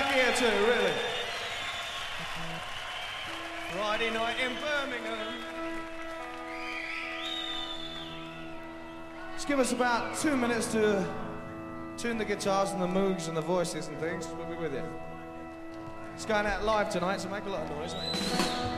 back here too, really. Friday night in Birmingham. Just give us about two minutes to tune the guitars and the moogs and the voices and things. We'll be with you. It's going out live tonight, so make a lot of noise, mate.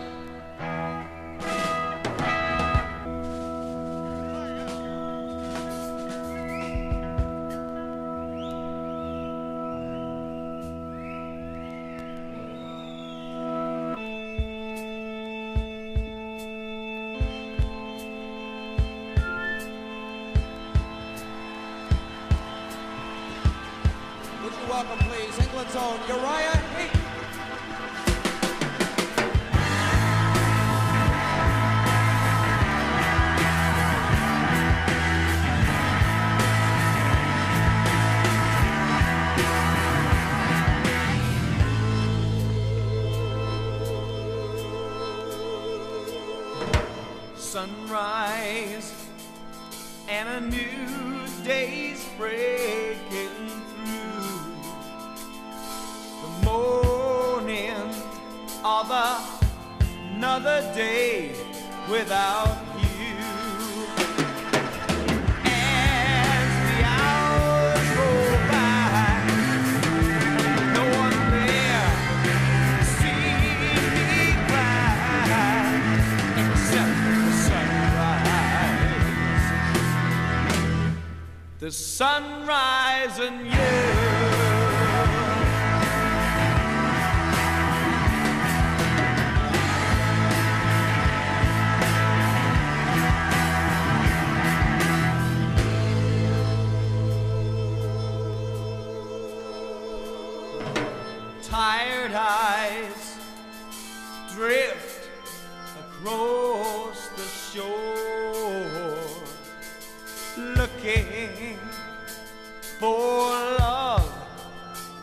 For love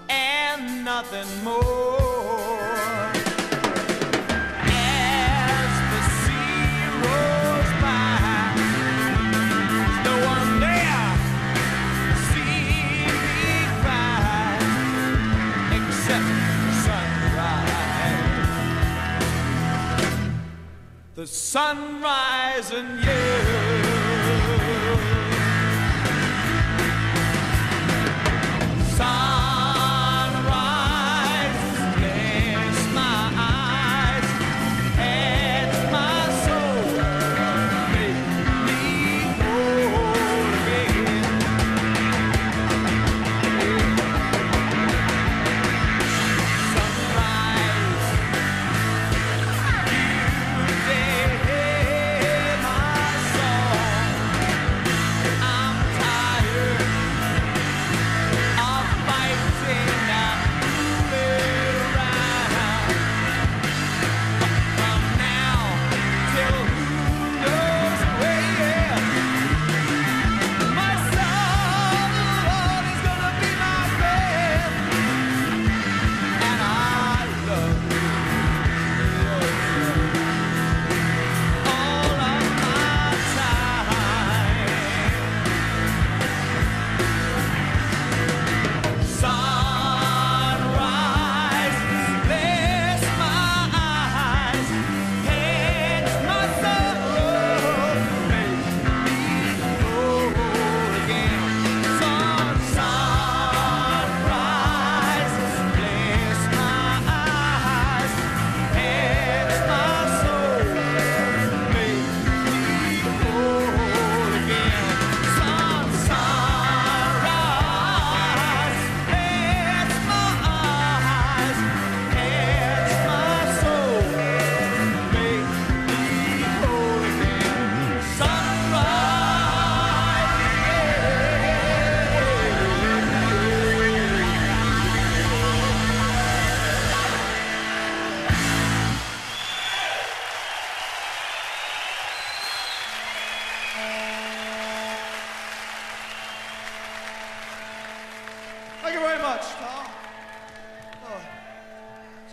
and nothing more. As the sea rolls by, no one see me cry except sunrise. The sunrise and you.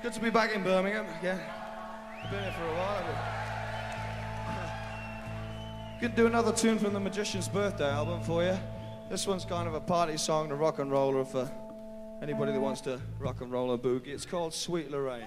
Good to be back in Birmingham again. I've been here for a while. Been... Could do another tune from the Magician's Birthday album for you. This one's kind of a party song, the rock and roller for uh, Anybody that wants to rock and roll a boogie, it's called Sweet Lorraine.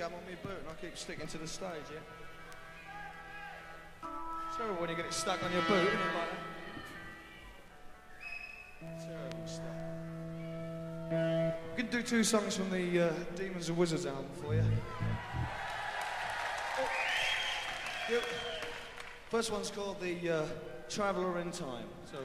gum on my boot and I keep sticking to the stage, yeah? It's terrible when you get it stuck on your boot, isn't it, like that? Terrible stuff. We can do two songs from the uh, Demons and Wizards album for you. Oh. Yep. First one's called The uh, Traveller in Time. So.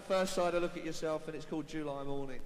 First side of Look at Yourself, and it's called July Morning.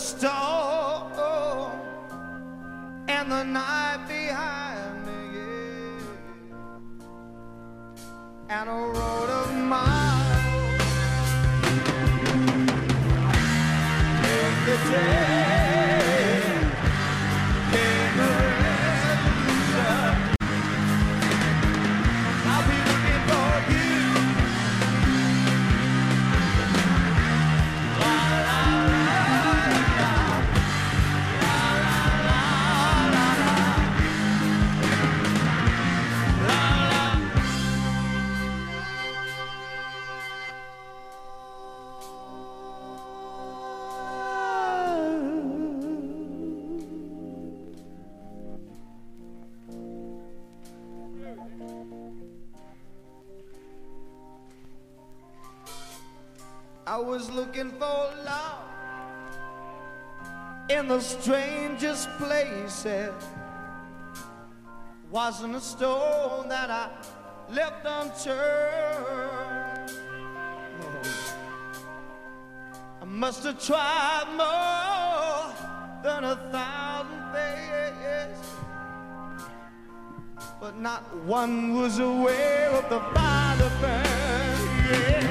With was looking for love in the strangest places. Wasn't a stone that I left unturned. I must have tried more than a thousand things, but not one was aware of the fire that. Yeah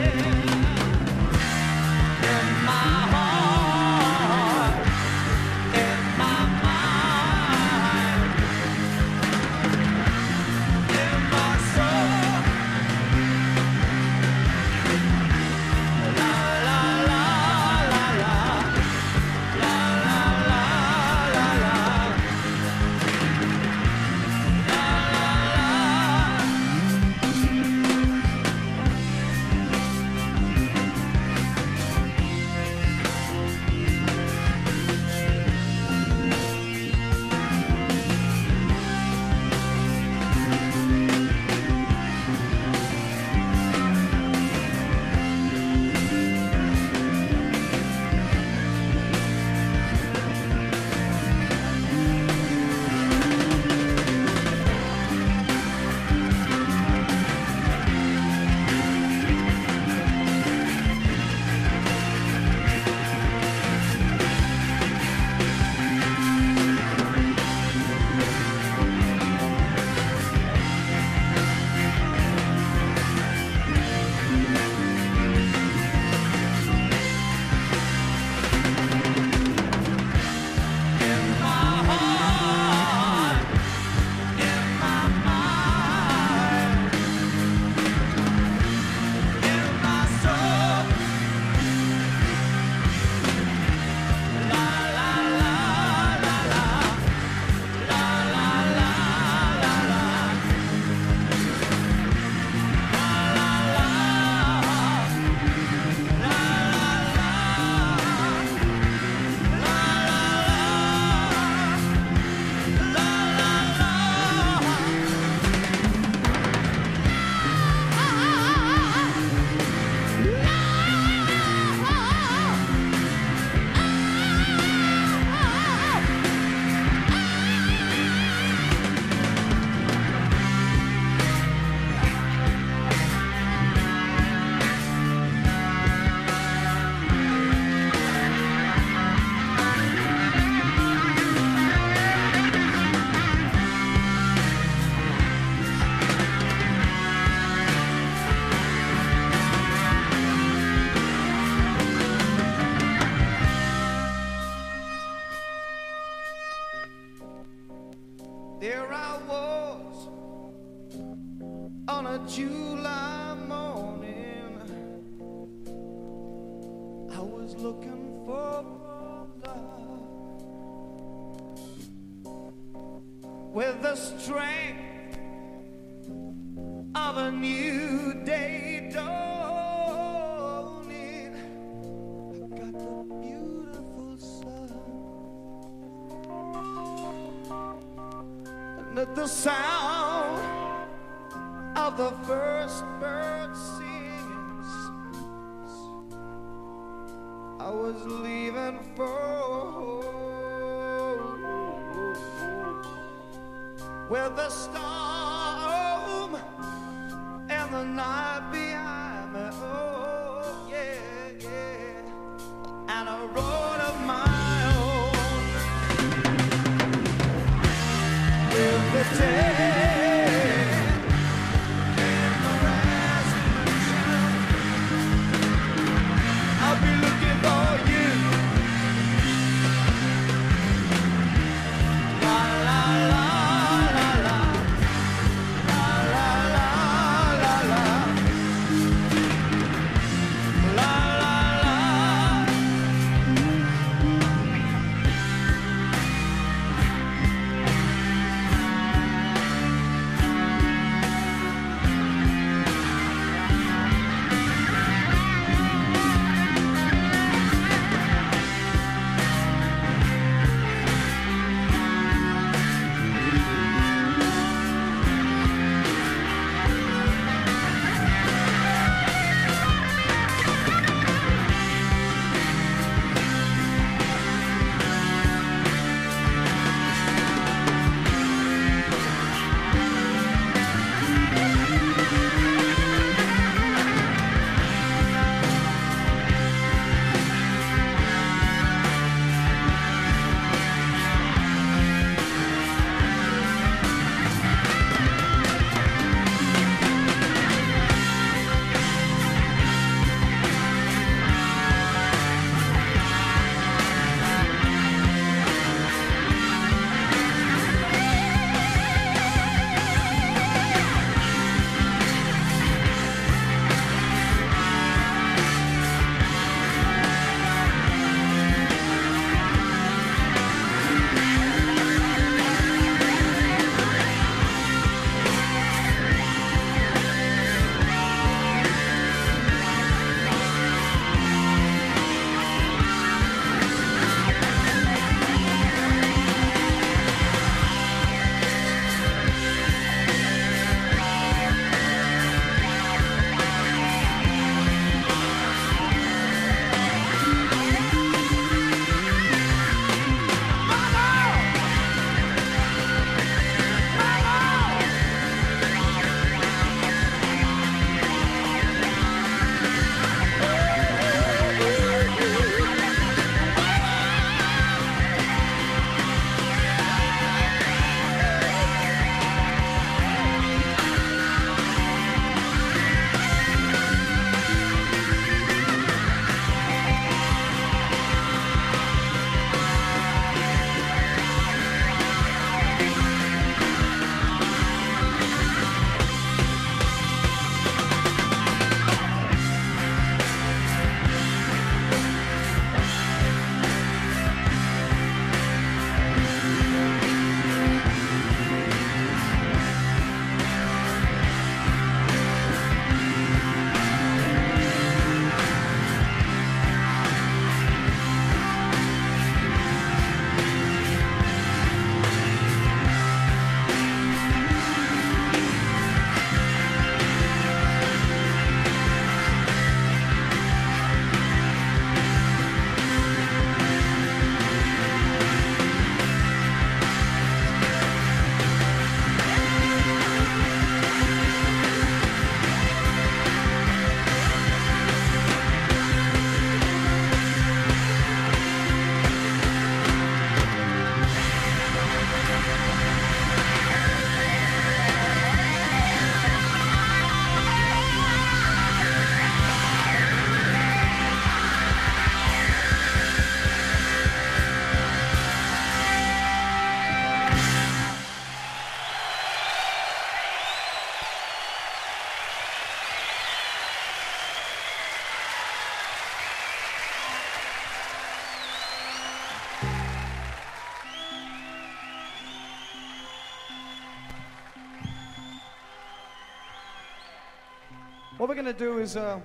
What we're going to do is uh,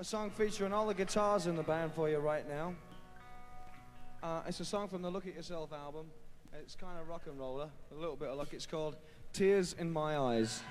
a song featuring all the guitars in the band for you right now. Uh, it's a song from the Look at Yourself album. It's kind of rock and roller, a little bit of luck. It's called Tears in My Eyes.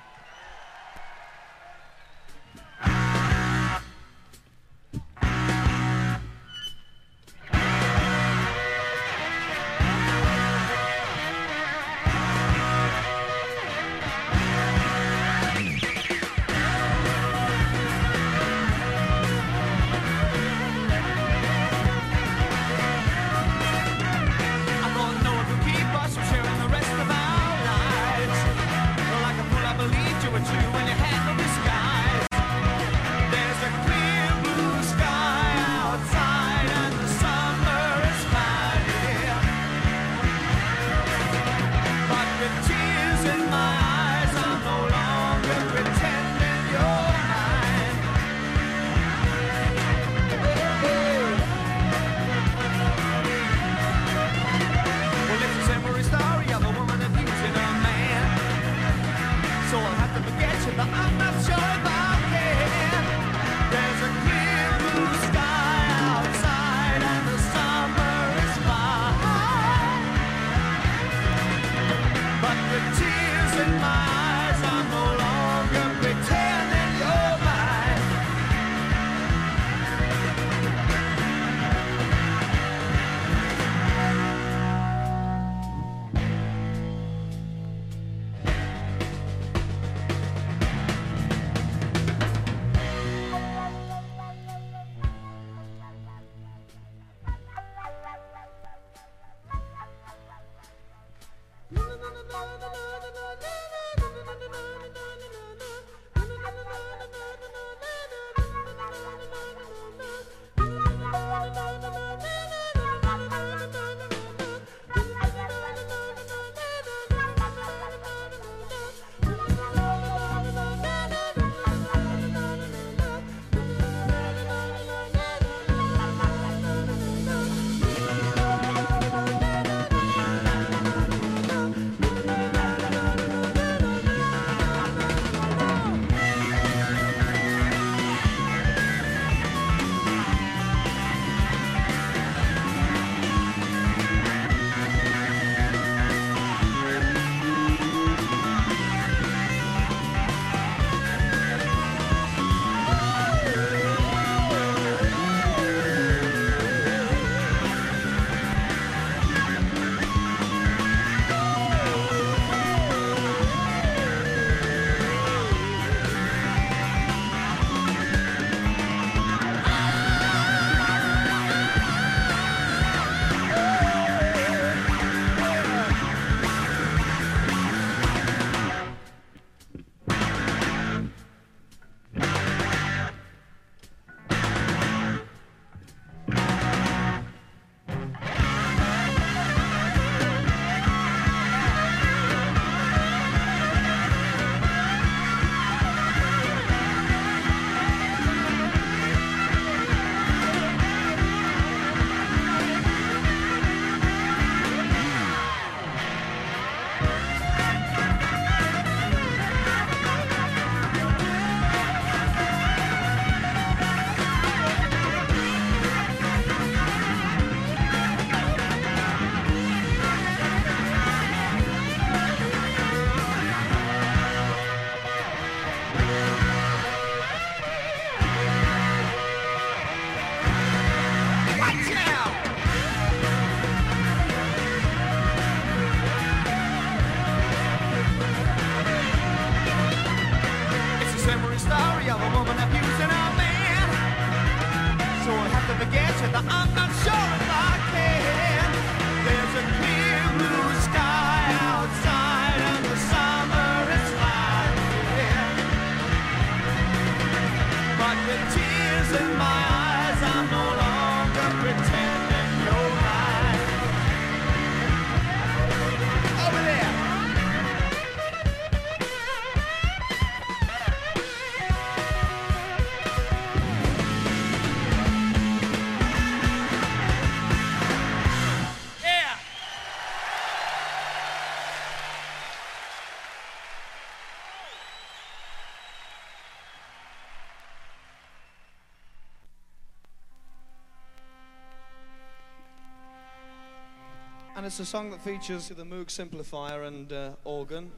It's a song that features the Moog simplifier and uh, organ.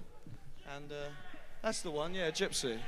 And uh, that's the one, yeah, Gypsy.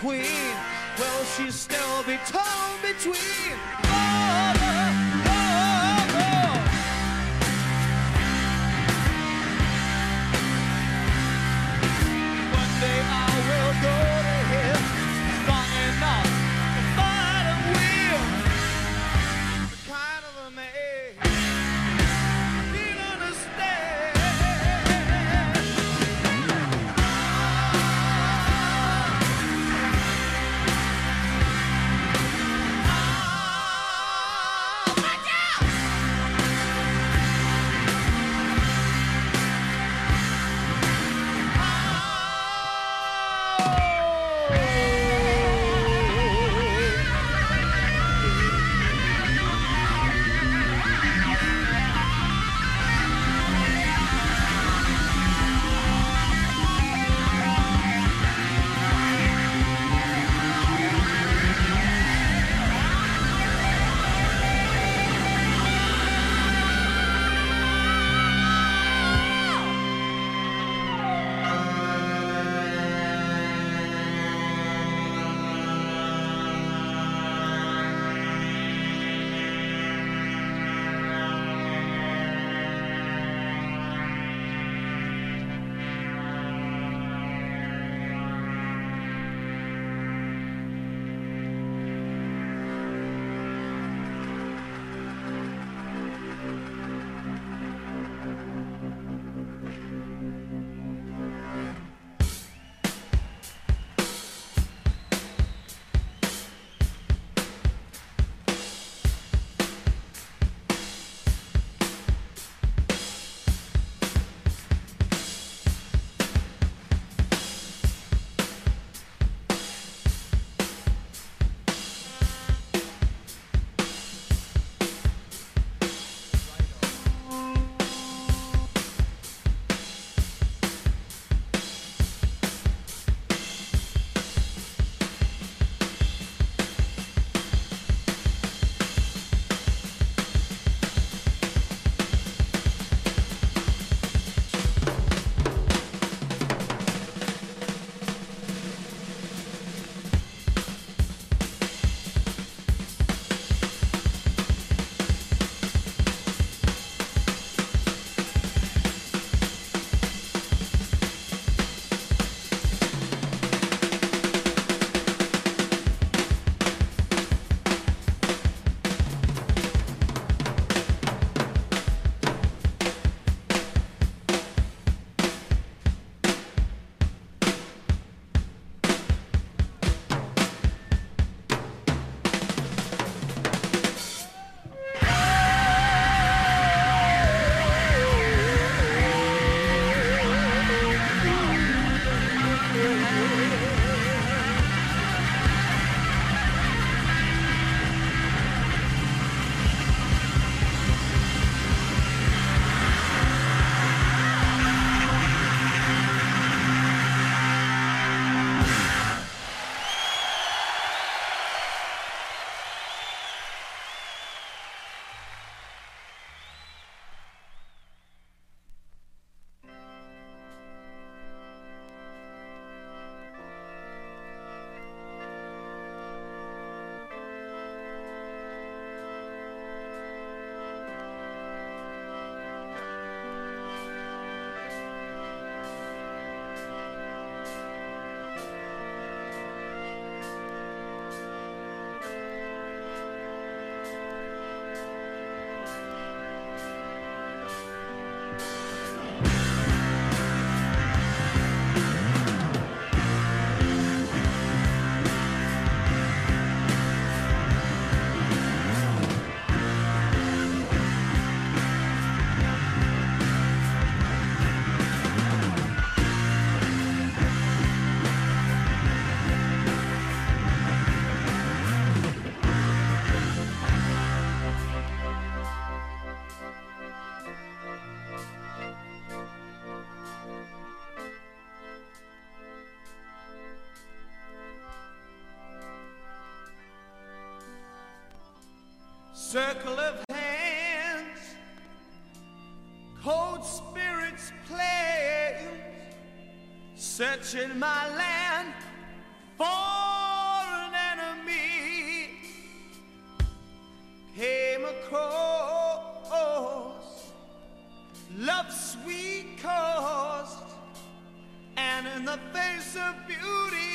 queen. Will she still be torn between? circle of hands, cold spirits play. searching my land for an enemy. Came across love's sweet cost, and in the face of beauty.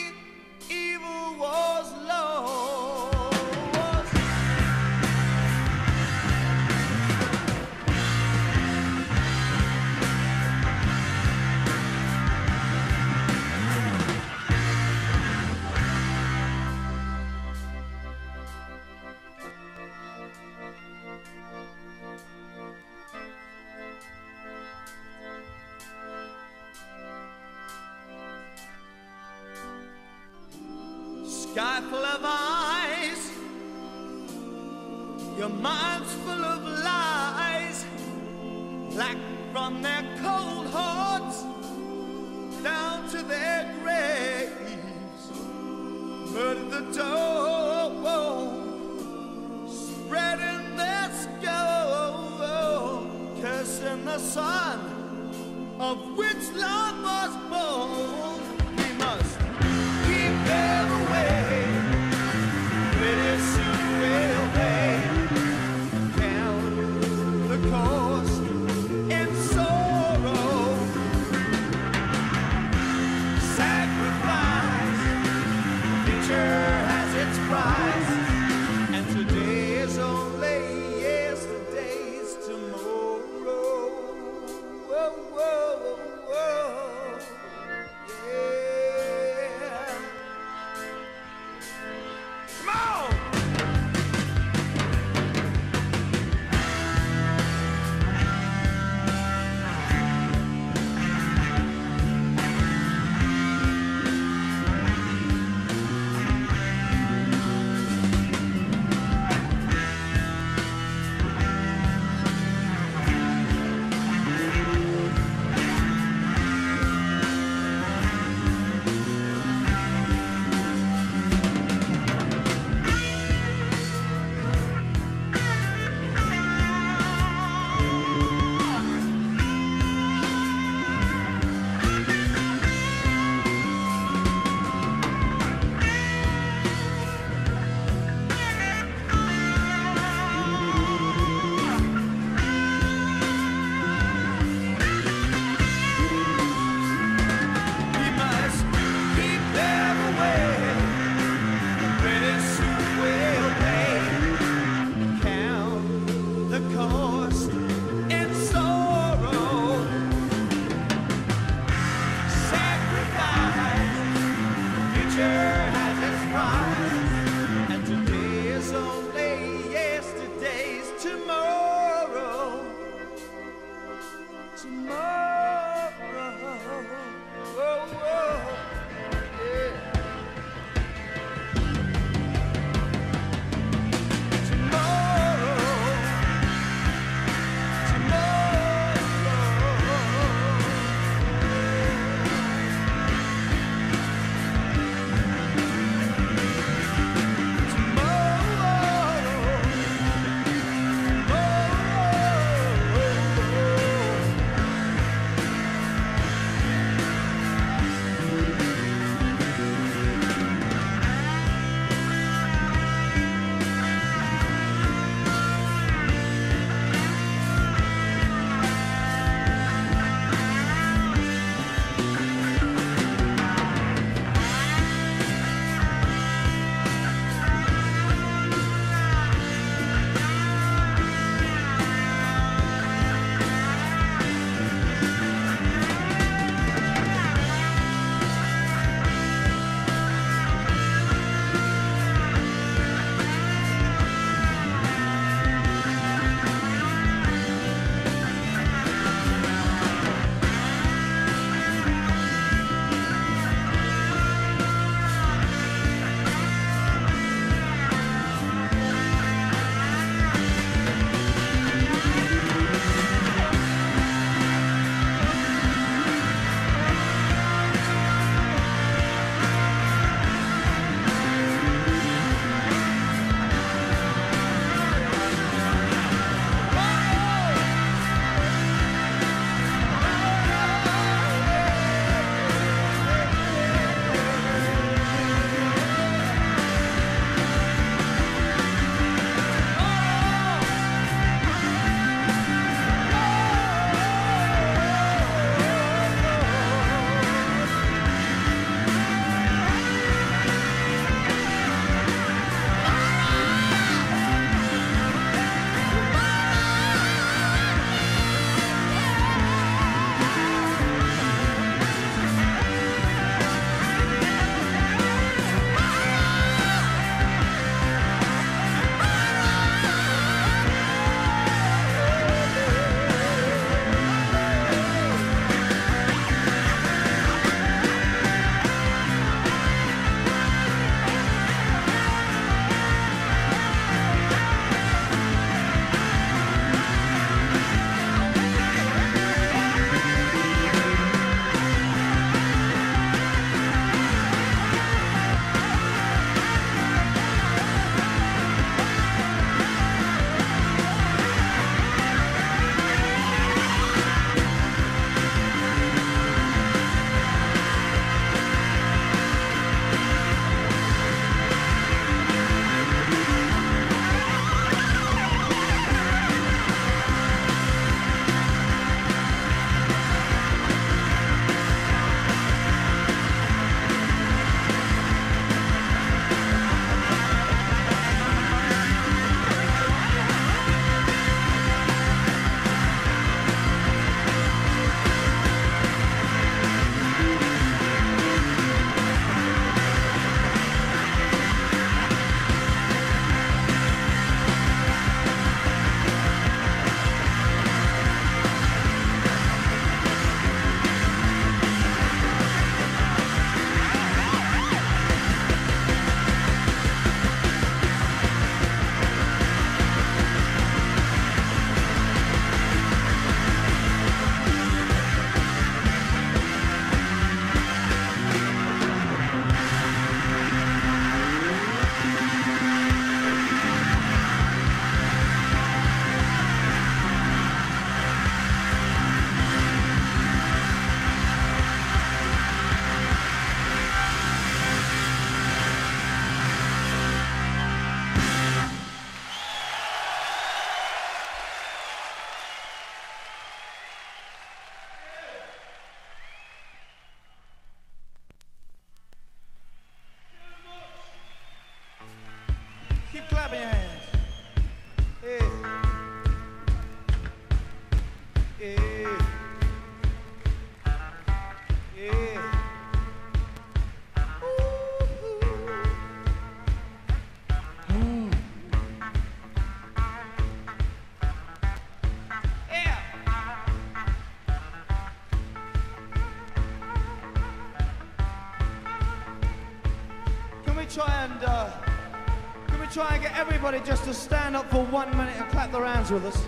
try and get everybody just to stand up for one minute and clap their hands with us.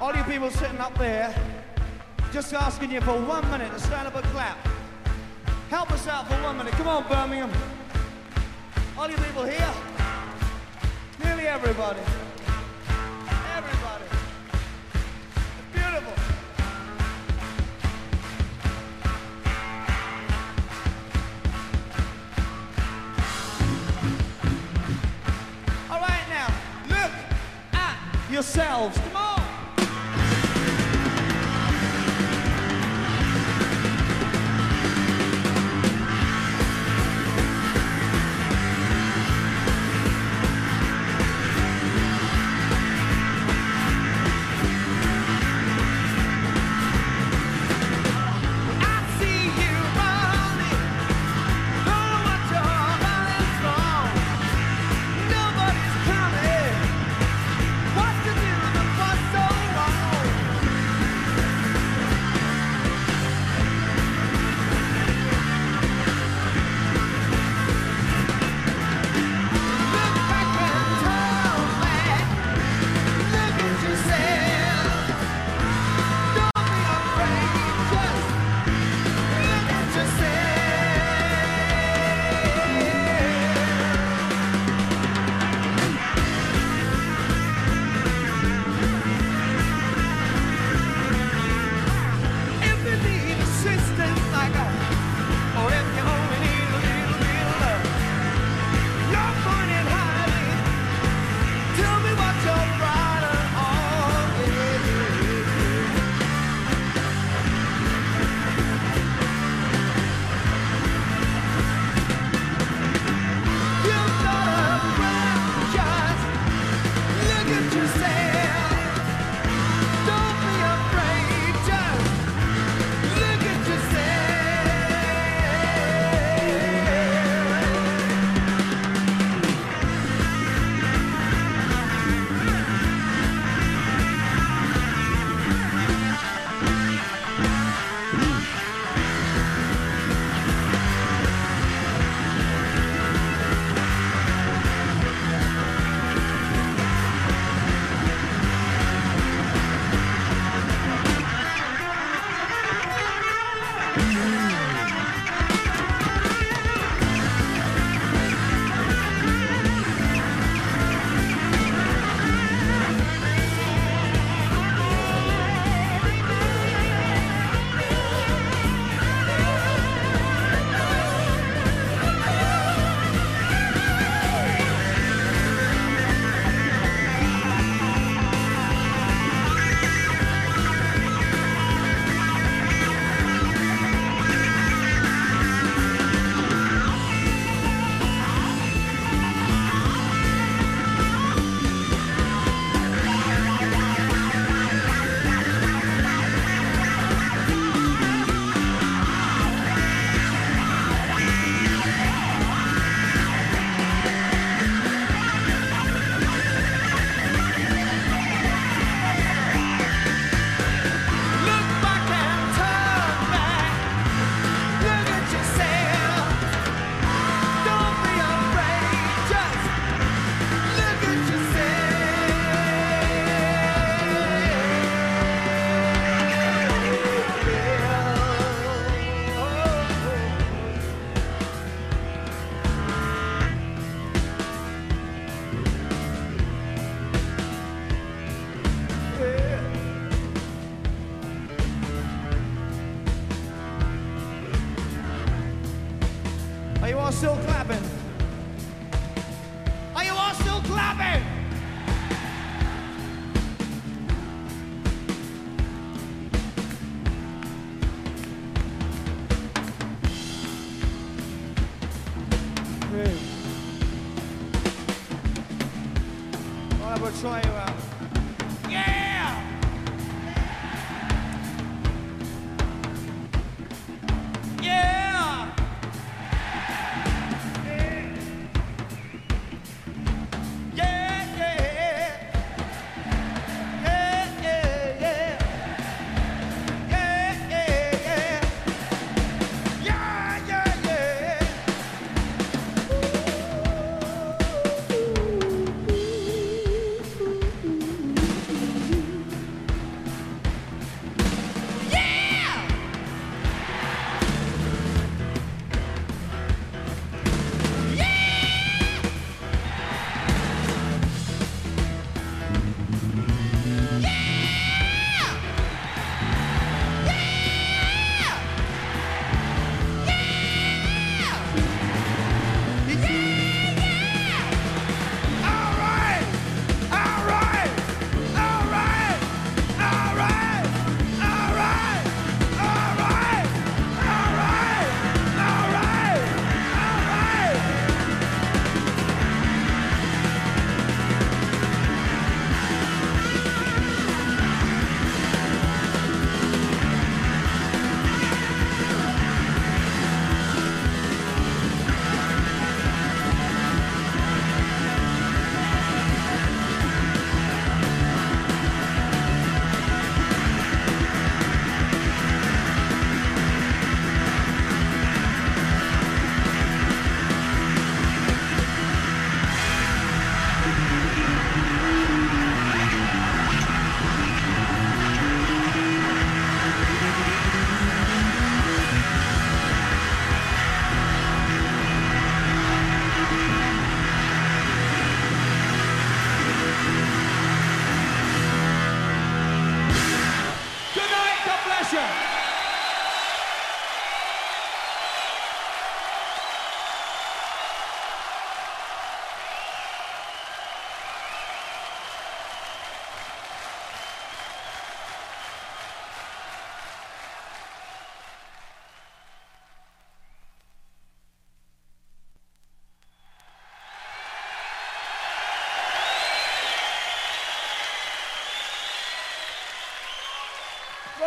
All you people sitting up there, just asking you for one minute to stand up and clap. Help us out for one minute. Come on, Birmingham. All you people here, nearly everybody.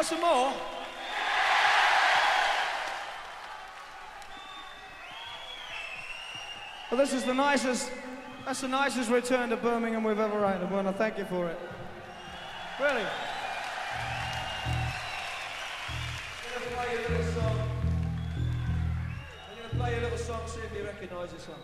Got some more? Well, this is the nicest, that's the nicest return to Birmingham we've ever had. and I want to thank you for it. Really. I'm going to play you a little song. I'm going to play you a little song, see if you recognise this one.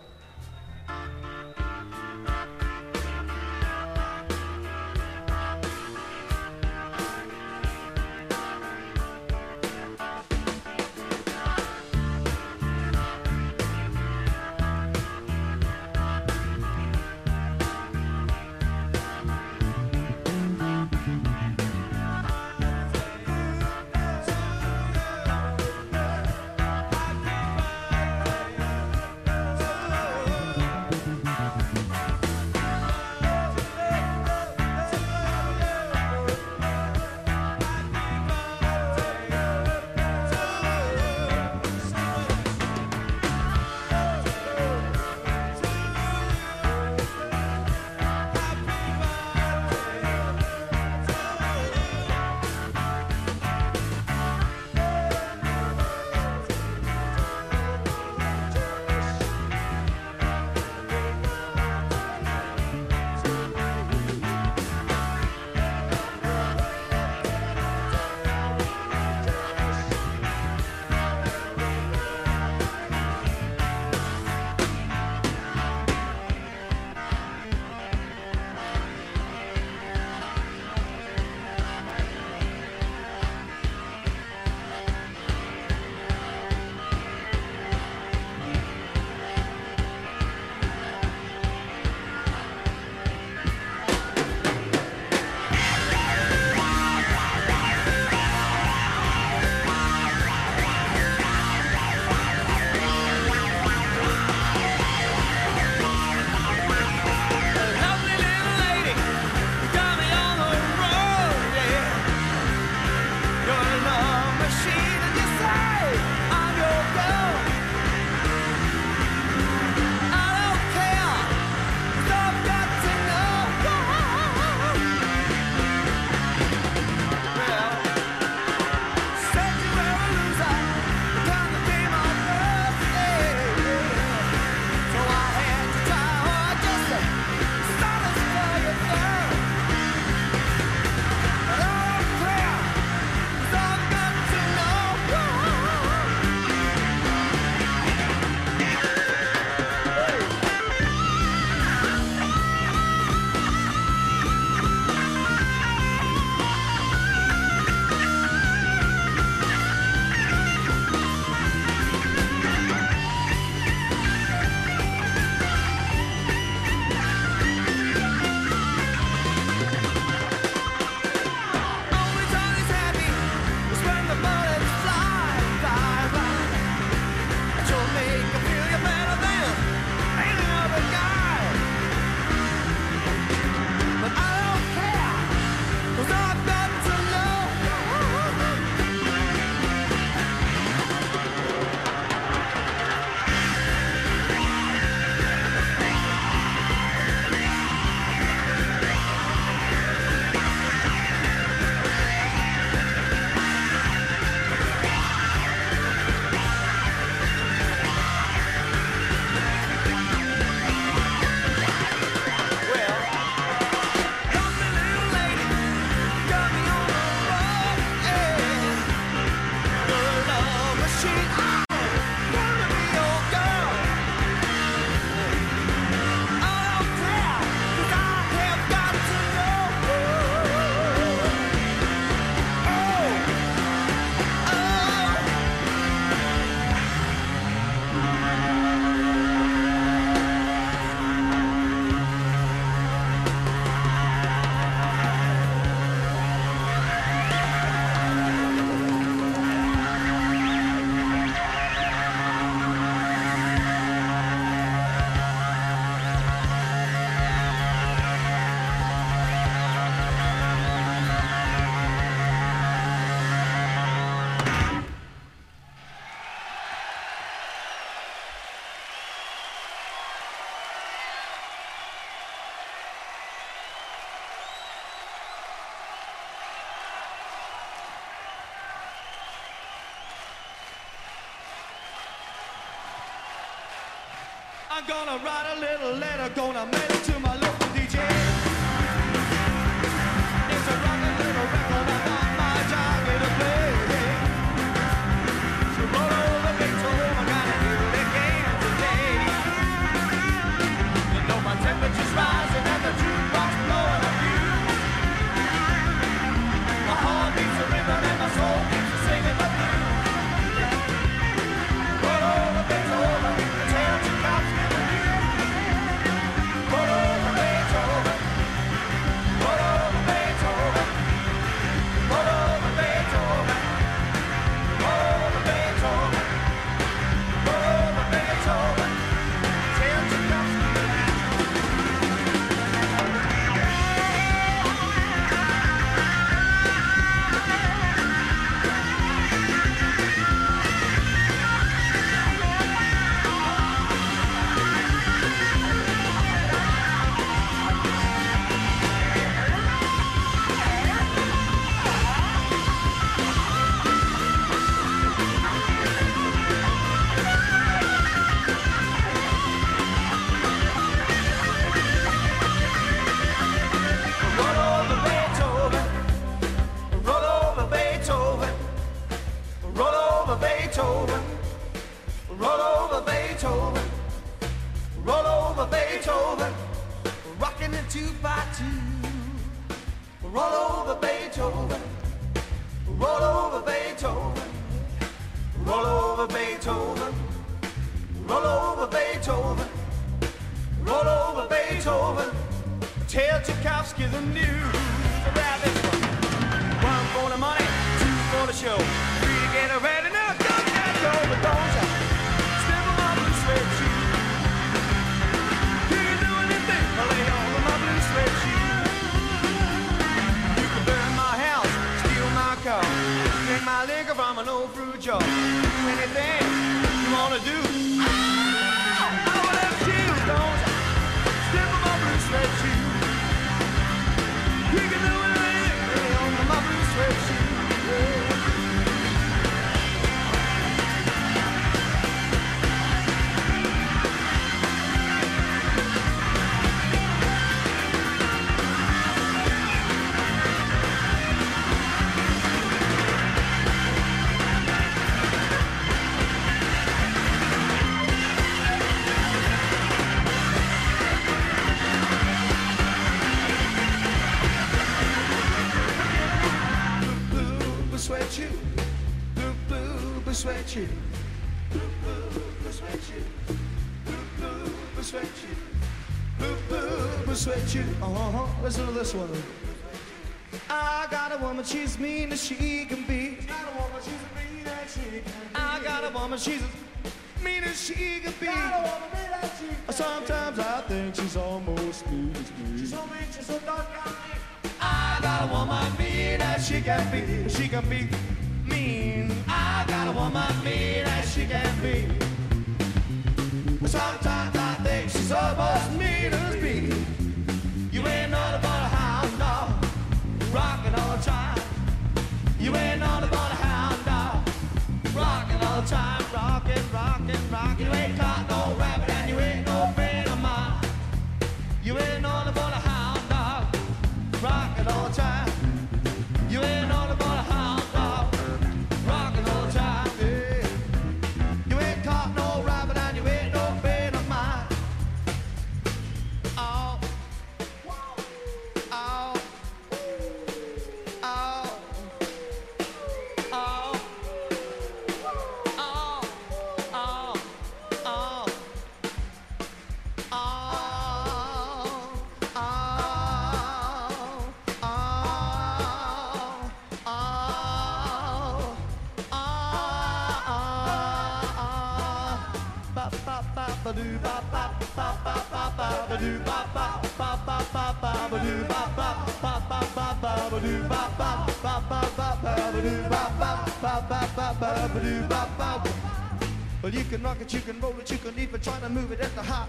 Gonna write a little letter, gonna mail it to Beethoven. Roll over Beethoven. Rocking it two by two. Roll over Beethoven. Roll over Beethoven. Roll over Beethoven. Roll over Beethoven. Roll over Beethoven. Tell Tchaikovsky the news about this one. One for the money, two for the show. Three to get ready from an old fruit jar. Do anything you wanna do. Mean as she can be. Got a woman, she's as mean as she can be. I got a woman, she's as mean as she can be. Got a woman, mean as she can be. Sometimes I think she's almost mean as me. So mean, she's so dark I got a woman mean as she can be. She can be mean. I got a woman mean as she can be. To move it at the hop.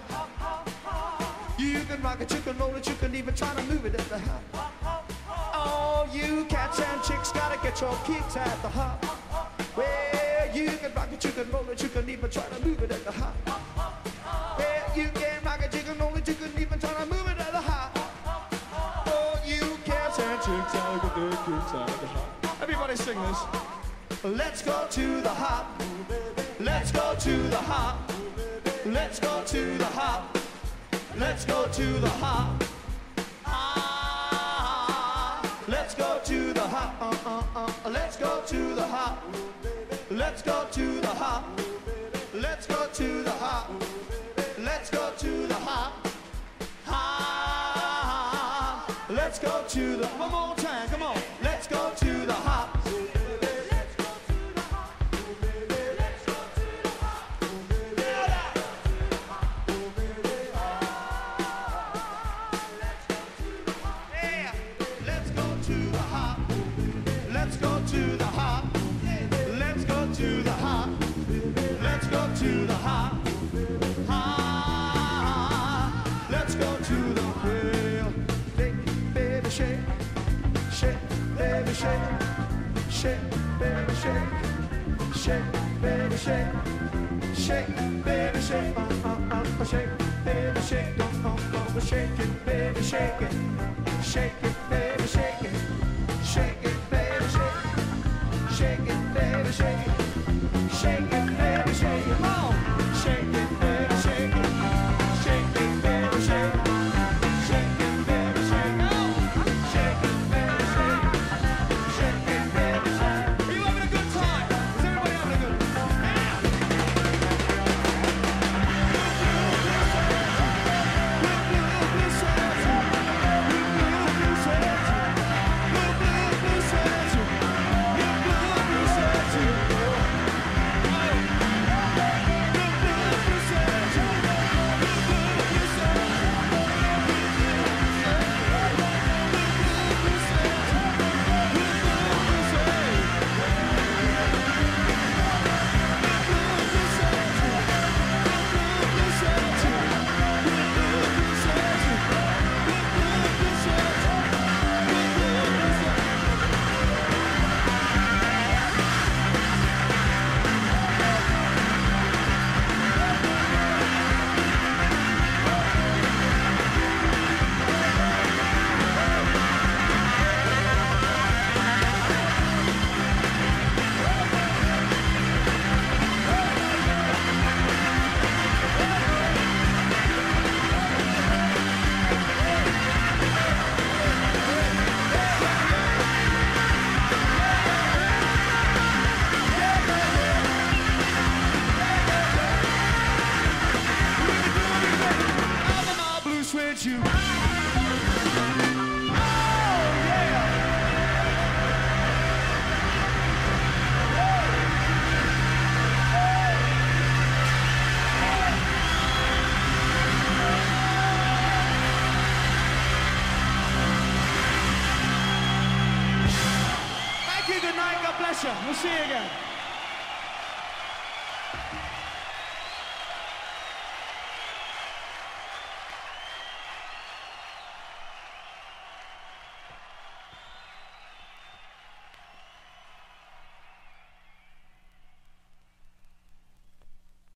You can rock it, you can roll it, you can even try to move it at the hop. Oh, you cats and chicks gotta get your kicks at the hop. Shake, uh, uh, uh, shake it,